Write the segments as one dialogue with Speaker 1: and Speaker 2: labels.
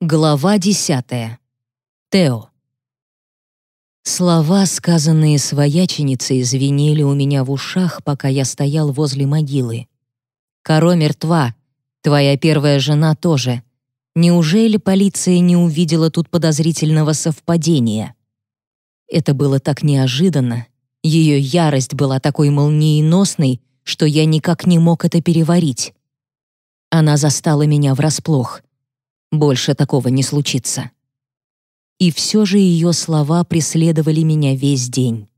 Speaker 1: Глава десятая. Тео. Слова, сказанные свояченицей, звенели у меня в ушах, пока я стоял возле могилы. «Каро мертва. Твоя первая жена тоже. Неужели полиция не увидела тут подозрительного совпадения?» Это было так неожиданно. Ее ярость была такой молниеносной, что я никак не мог это переварить. Она застала меня врасплох — больше такого не случится. И все же ее слова преследовали меня весь день.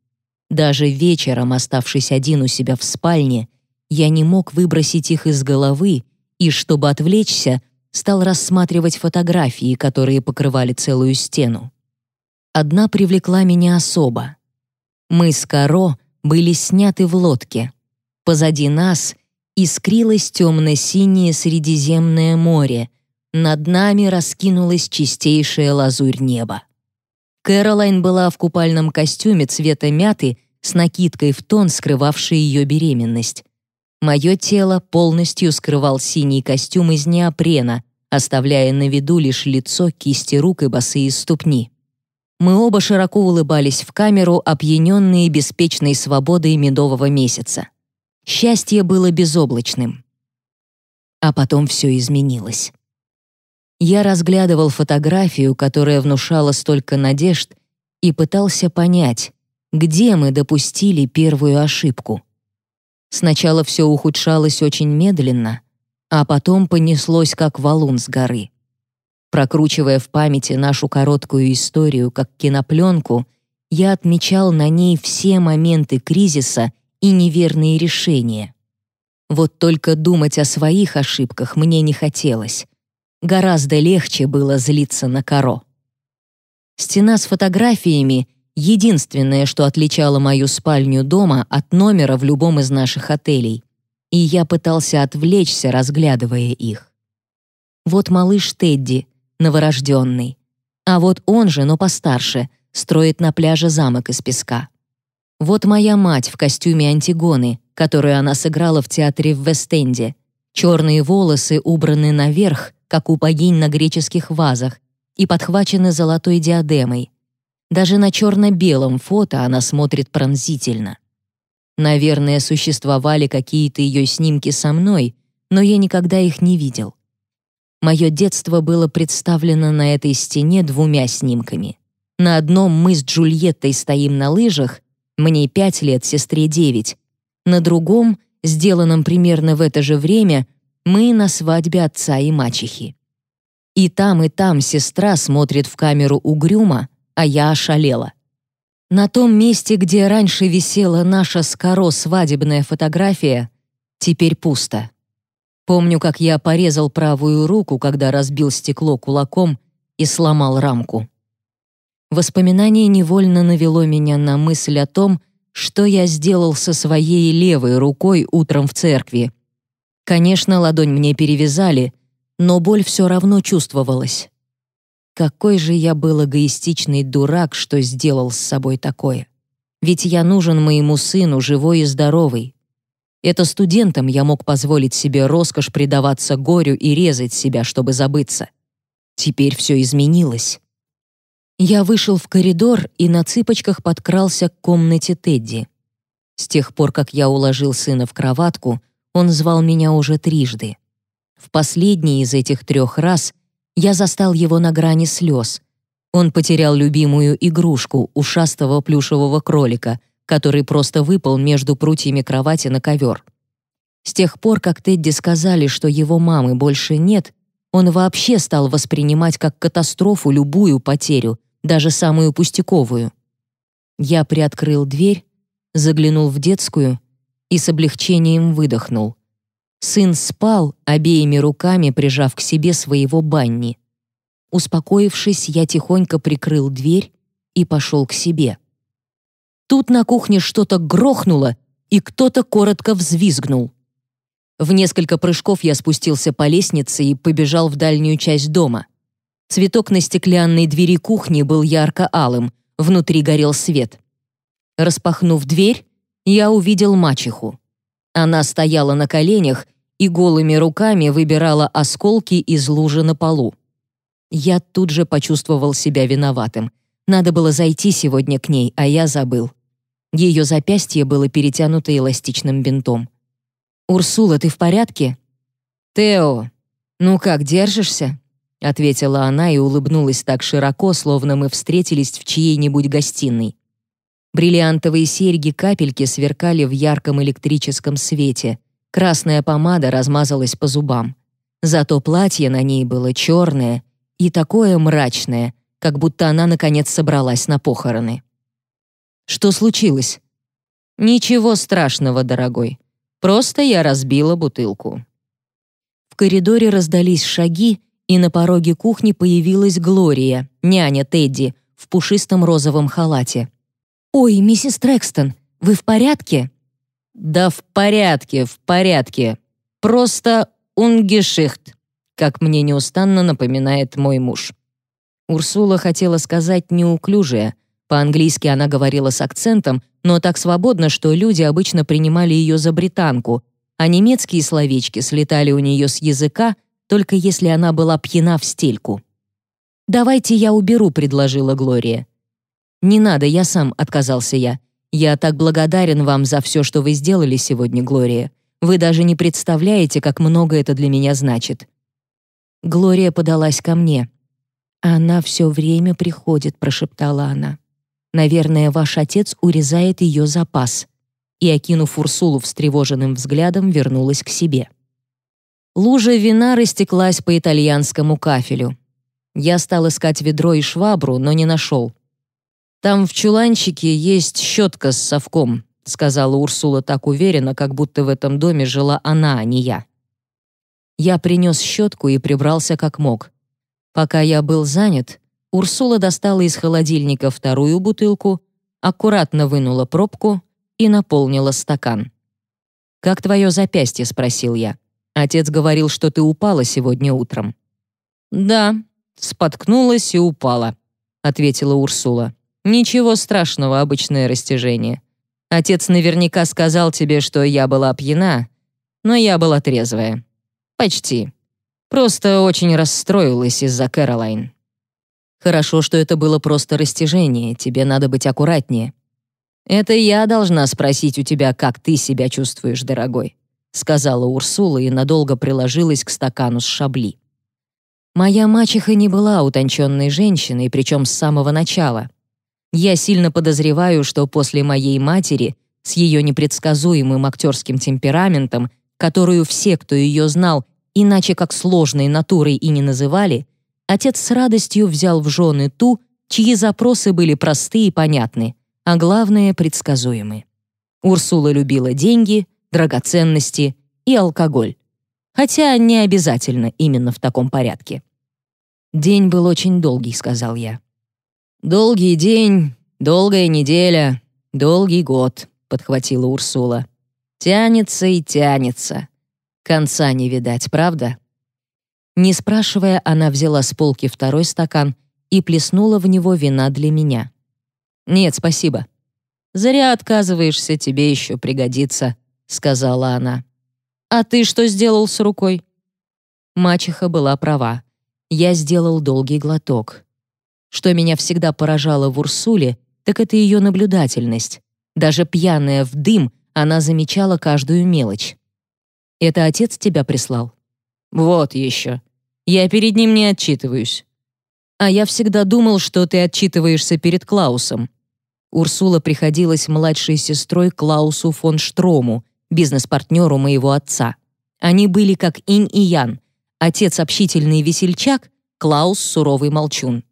Speaker 1: Даже вечером, оставшись один у себя в спальне, я не мог выбросить их из головы и, чтобы отвлечься, стал рассматривать фотографии, которые покрывали целую стену. Одна привлекла меня особо. Мы с Каро были сняты в лодке. Позади нас искрилось темно-синее Средиземное море — над нами раскинулась чистейшая лазурь неба. Кэролайн была в купальном костюме цвета мяты с накидкой в тон, скрывавшей ее беременность. Мое тело полностью скрывал синий костюм из неопрена, оставляя на виду лишь лицо, кисти рук и босые ступни. Мы оба широко улыбались в камеру, опьяненные беспечной свободой медового месяца. Счастье было безоблачным. А потом все изменилось. Я разглядывал фотографию, которая внушала столько надежд, и пытался понять, где мы допустили первую ошибку. Сначала все ухудшалось очень медленно, а потом понеслось как валун с горы. Прокручивая в памяти нашу короткую историю как кинопленку, я отмечал на ней все моменты кризиса и неверные решения. Вот только думать о своих ошибках мне не хотелось. Гораздо легче было злиться на Каро. Стена с фотографиями — единственное, что отличало мою спальню дома от номера в любом из наших отелей, и я пытался отвлечься, разглядывая их. Вот малыш Тедди, новорожденный. А вот он же, но постарше, строит на пляже замок из песка. Вот моя мать в костюме Антигоны, которую она сыграла в театре в Вест-Энде. Черные волосы убраны наверх, как у богинь на греческих вазах, и подхвачены золотой диадемой. Даже на черно-белом фото она смотрит пронзительно. Наверное, существовали какие-то ее снимки со мной, но я никогда их не видел. Мое детство было представлено на этой стене двумя снимками. На одном мы с Джульеттой стоим на лыжах, мне пять лет, сестре девять. На другом, сделанном примерно в это же время, мы на свадьбе отца и мачехи. И там, и там сестра смотрит в камеру угрюмо, а я ошалела. На том месте, где раньше висела наша скоро свадебная фотография, теперь пусто. Помню, как я порезал правую руку, когда разбил стекло кулаком и сломал рамку. Воспоминание невольно навело меня на мысль о том, что я сделал со своей левой рукой утром в церкви, Конечно, ладонь мне перевязали, но боль все равно чувствовалась. Какой же я был эгоистичный дурак, что сделал с собой такое. Ведь я нужен моему сыну живой и здоровый. Это студентам я мог позволить себе роскошь предаваться горю и резать себя, чтобы забыться. Теперь все изменилось. Я вышел в коридор и на цыпочках подкрался к комнате Тедди. С тех пор, как я уложил сына в кроватку, он звал меня уже трижды. В последний из этих трех раз я застал его на грани слез. Он потерял любимую игрушку, ушастого плюшевого кролика, который просто выпал между прутьями кровати на ковер. С тех пор, как Тедди сказали, что его мамы больше нет, он вообще стал воспринимать как катастрофу любую потерю, даже самую пустяковую. Я приоткрыл дверь, заглянул в детскую и с облегчением выдохнул. Сын спал, обеими руками прижав к себе своего Банни. Успокоившись, я тихонько прикрыл дверь и пошел к себе. Тут на кухне что-то грохнуло, и кто-то коротко взвизгнул. В несколько прыжков я спустился по лестнице и побежал в дальнюю часть дома. Цветок на стеклянной двери кухни был ярко-алым, внутри горел свет. Распахнув дверь, я увидел мачеху. Она стояла на коленях и голыми руками выбирала осколки из лужи на полу. Я тут же почувствовал себя виноватым. Надо было зайти сегодня к ней, а я забыл. Ее запястье было перетянуто эластичным бинтом. «Урсула, ты в порядке?» «Тео, ну как, держишься?» — ответила она и улыбнулась так широко, словно мы встретились в чьей-нибудь гостиной. Бриллиантовые серьги-капельки сверкали в ярком электрическом свете. Красная помада размазалась по зубам. Зато платье на ней было черное и такое мрачное, как будто она наконец собралась на похороны. Что случилось? Ничего страшного, дорогой. Просто я разбила бутылку. В коридоре раздались шаги, и на пороге кухни появилась Глория, няня Тедди, в пушистом розовом халате. «Ой, миссис Трекстон, вы в порядке?» «Да в порядке, в порядке. Просто унгешихт», как мне неустанно напоминает мой муж. Урсула хотела сказать «неуклюжая», по-английски она говорила с акцентом, но так свободно, что люди обычно принимали ее за британку, а немецкие словечки слетали у нее с языка, только если она была пьяна в стельку. «Давайте я уберу», — предложила Глория. «Не надо, я сам», — отказался я. «Я так благодарен вам за все, что вы сделали сегодня, Глория. Вы даже не представляете, как много это для меня значит». Глория подалась ко мне. «Она все время приходит», — прошептала она. Наверное, ваш отец урезает ее запас». И, окинув Урсулу встревоженным взглядом, вернулась к себе. Лужа вина растеклась по итальянскому кафелю. Я стал искать ведро и швабру, но не нашел. «Там в чуланчике есть щетка с совком», сказала Урсула так уверенно, как будто в этом доме жила она, а не я. Я принес щетку и прибрался как мог. Пока я был занят, Урсула достала из холодильника вторую бутылку, аккуратно вынула пробку и наполнила стакан. «Как твое запястье?» — спросил я. «Отец говорил, что ты упала сегодня утром». «Да, споткнулась и упала», — ответила Урсула. «Ничего страшного, обычное растяжение. Отец наверняка сказал тебе, что я была пьяна, но я была трезвая. Почти. Просто очень расстроилась из-за Кэролайн». Хорошо, что это было просто растяжение, тебе надо быть аккуратнее. Это я должна спросить у тебя, как ты себя чувствуешь, дорогой, сказала Урсула и надолго приложилась к стакану с шабли. Моя мачеха не была утонченной женщиной, причем с самого начала. Я сильно подозреваю, что после моей матери с ее непредсказуемым актерским темпераментом, которую все, кто ее знал, иначе как сложной натурой и не называли, отец с радостью взял в жены ту, чьи запросы были просты и понятны, а главное — предсказуемы. Урсула любила деньги, драгоценности и алкоголь. Хотя не обязательно именно в таком порядке. «День был очень долгий», — сказал я. «Долгий день, долгая неделя, долгий год», — подхватила Урсула. «Тянется и тянется. Конца не видать, правда?» Не спрашивая, она взяла с полки второй стакан и плеснула в него вина для меня. «Нет, спасибо». «Зря отказываешься, тебе еще пригодится», — сказала она. «А ты что сделал с рукой?» Мачеха была права. Я сделал долгий глоток. Что меня всегда поражало в Урсуле, так это ее наблюдательность. Даже пьяная в дым, она замечала каждую мелочь. «Это отец тебя прислал?» «Вот еще. Я перед ним не отчитываюсь. А я всегда думал, что ты отчитываешься перед Клаусом. Урсула приходилась младшей сестрой Клаусу фон Штрому, бизнес-партнеру моего отца. Они были как инь и ян. Отец общительный весельчак, Клаус суровый молчун.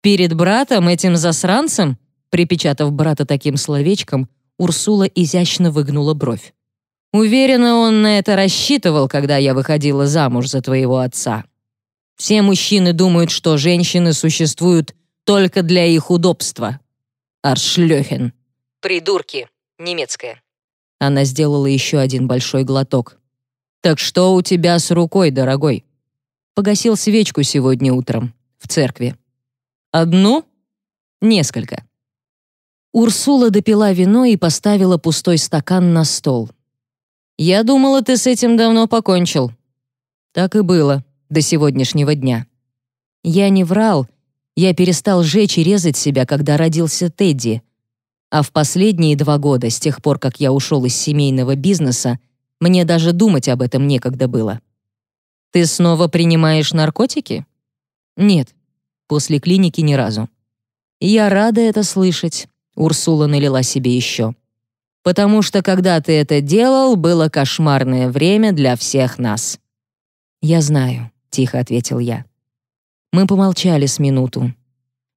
Speaker 1: Перед братом этим засранцем, припечатав брата таким словечком, Урсула изящно выгнула бровь. Уверена, он на это рассчитывал, когда я выходила замуж за твоего отца. Все мужчины думают, что женщины существуют только для их удобства. Аршлёхен. Придурки. Немецкая. Она сделала еще один большой глоток. Так что у тебя с рукой, дорогой? Погасил свечку сегодня утром в церкви. Одну? Несколько. Урсула допила вино и поставила пустой стакан на стол. «Я думала, ты с этим давно покончил». Так и было, до сегодняшнего дня. Я не врал, я перестал жечь и резать себя, когда родился Тедди. А в последние два года, с тех пор, как я ушел из семейного бизнеса, мне даже думать об этом некогда было. Ты снова принимаешь наркотики? Нет, после клиники ни разу. Я рада это слышать. Урсула налила себе еще. Потому что когда ты это делал, было кошмарное время для всех нас. Я знаю, тихо ответил я. Мы помолчали с минуту.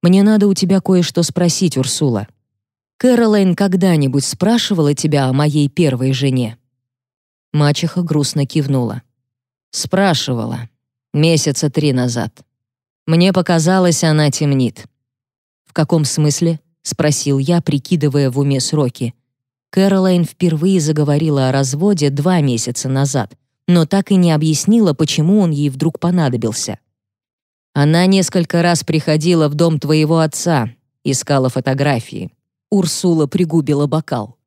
Speaker 1: Мне надо у тебя кое-что спросить, Урсула. Кэролайн когда-нибудь спрашивала тебя о моей первой жене? Мачеха грустно кивнула. Спрашивала. Месяца три назад. Мне показалось, она темнит. В каком смысле? спросил я, прикидывая в уме сроки. Кэролайн впервые заговорила о разводе два месяца назад, но так и не объяснила, почему он ей вдруг понадобился. Она несколько раз приходила в дом твоего отца, искала фотографии. Урсула пригубила бокал.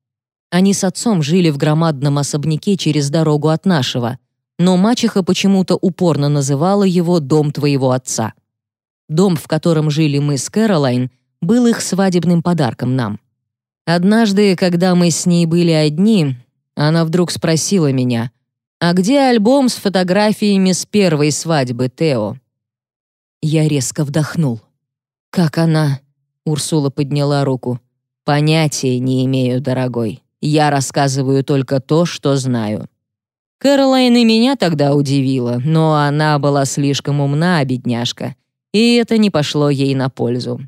Speaker 1: Они с отцом жили в громадном особняке через дорогу от нашего, но мачеха почему-то упорно называла его «дом твоего отца». Дом, в котором жили мы с Кэролайн, был их свадебным подарком нам. Однажды, когда мы с ней были одни, она вдруг спросила меня, «А где альбом с фотографиями с первой свадьбы, Тео?» Я резко вдохнул. «Как она?» — Урсула подняла руку. «Понятия не имею, дорогой. Я рассказываю только то, что знаю. Кэролайн и меня тогда удивила, но она была слишком умна, бедняжка, и это не пошло ей на пользу.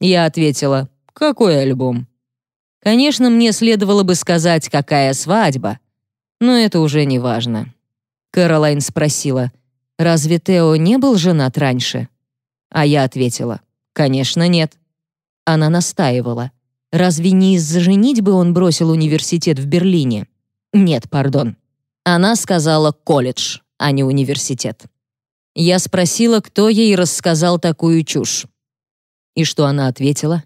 Speaker 1: Я ответила, «Какой альбом?» Конечно, мне следовало бы сказать, какая свадьба, но это уже не важно. Кэролайн спросила, «Разве Тео не был женат раньше?» А я ответила, «Конечно, нет». Она настаивала, Разве не из-за женитьбы он бросил университет в Берлине? Нет, пардон. Она сказала колледж, а не университет. Я спросила, кто ей рассказал такую чушь. И что она ответила?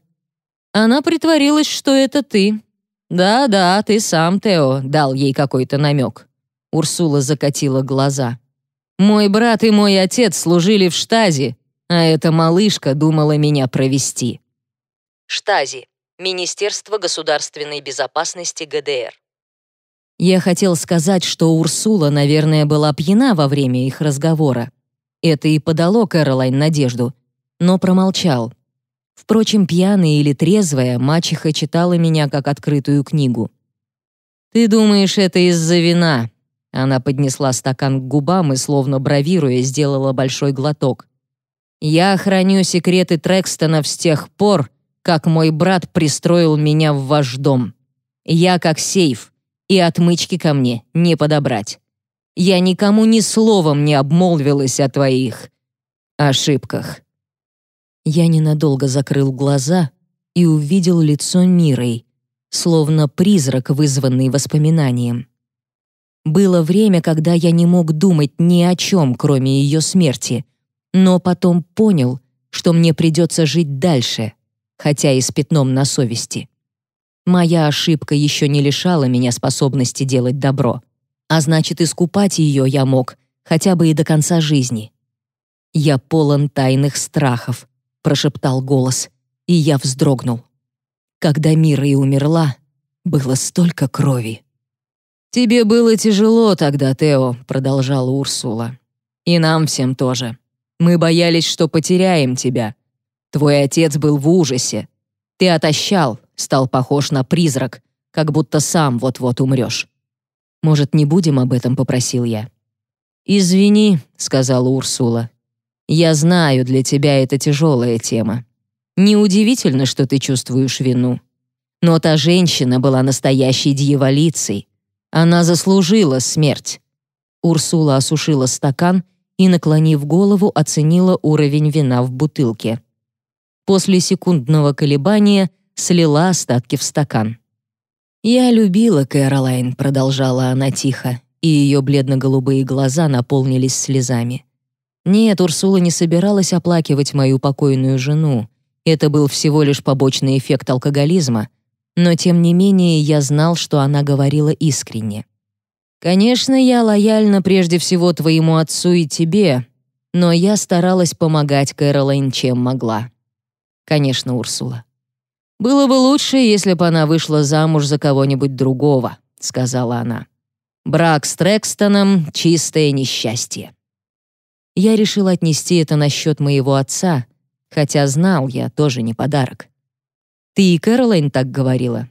Speaker 1: Она притворилась, что это ты. Да-да, ты сам, Тео, дал ей какой-то намек. Урсула закатила глаза. Мой брат и мой отец служили в штазе, а эта малышка думала меня провести. Штази Министерство государственной безопасности ГДР. Я хотел сказать, что Урсула, наверное, была пьяна во время их разговора. Это и подало Кэролайн надежду, но промолчал. Впрочем, пьяная или трезвая, мачеха читала меня как открытую книгу. «Ты думаешь, это из-за вина?» Она поднесла стакан к губам и, словно бравируя, сделала большой глоток. «Я храню секреты Трекстона с тех пор, как мой брат пристроил меня в ваш дом. Я как сейф, и отмычки ко мне не подобрать. Я никому ни словом не обмолвилась о твоих ошибках». Я ненадолго закрыл глаза и увидел лицо Мирой, словно призрак, вызванный воспоминанием. Было время, когда я не мог думать ни о чем, кроме ее смерти, но потом понял, что мне придется жить дальше — хотя и с пятном на совести. Моя ошибка еще не лишала меня способности делать добро, а значит, искупать ее я мог хотя бы и до конца жизни. «Я полон тайных страхов», — прошептал голос, и я вздрогнул. Когда Мира и умерла, было столько крови. «Тебе было тяжело тогда, Тео», — продолжала Урсула. «И нам всем тоже. Мы боялись, что потеряем тебя, Твой отец был в ужасе. Ты отощал, стал похож на призрак, как будто сам вот-вот умрешь. Может, не будем об этом, попросил я. Извини, сказала Урсула. Я знаю, для тебя это тяжелая тема. Неудивительно, что ты чувствуешь вину. Но та женщина была настоящей дьяволицей. Она заслужила смерть. Урсула осушила стакан и, наклонив голову, оценила уровень вина в бутылке после секундного колебания слила остатки в стакан. «Я любила Кэролайн», — продолжала она тихо, и ее бледно-голубые глаза наполнились слезами. «Нет, Урсула не собиралась оплакивать мою покойную жену. Это был всего лишь побочный эффект алкоголизма, но тем не менее я знал, что она говорила искренне. Конечно, я лояльна прежде всего твоему отцу и тебе, Но я старалась помогать Кэролайн, чем могла. Конечно, Урсула. «Было бы лучше, если бы она вышла замуж за кого-нибудь другого», — сказала она. «Брак с Трекстоном — чистое несчастье». Я решил отнести это на счет моего отца, хотя знал я тоже не подарок. «Ты и Кэролайн так говорила?»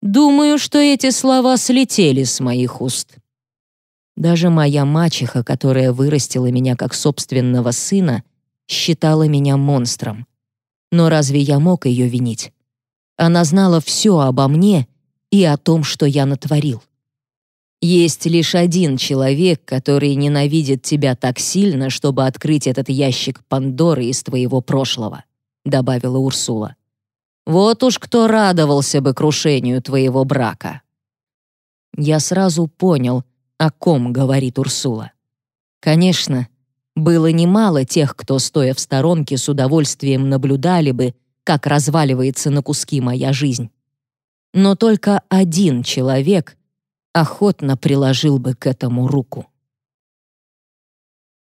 Speaker 1: «Думаю, что эти слова слетели с моих уст». Даже моя мачеха, которая вырастила меня как собственного сына, считала меня монстром. Но разве я мог ее винить? Она знала все обо мне и о том, что я натворил. Есть лишь один человек, который ненавидит тебя так сильно, чтобы открыть этот ящик Пандоры из твоего прошлого, добавила Урсула. Вот уж кто радовался бы крушению твоего брака. Я сразу понял, о ком говорит Урсула. Конечно, было немало тех, кто, стоя в сторонке, с удовольствием наблюдали бы, как разваливается на куски моя жизнь. Но только один человек охотно приложил бы к этому руку.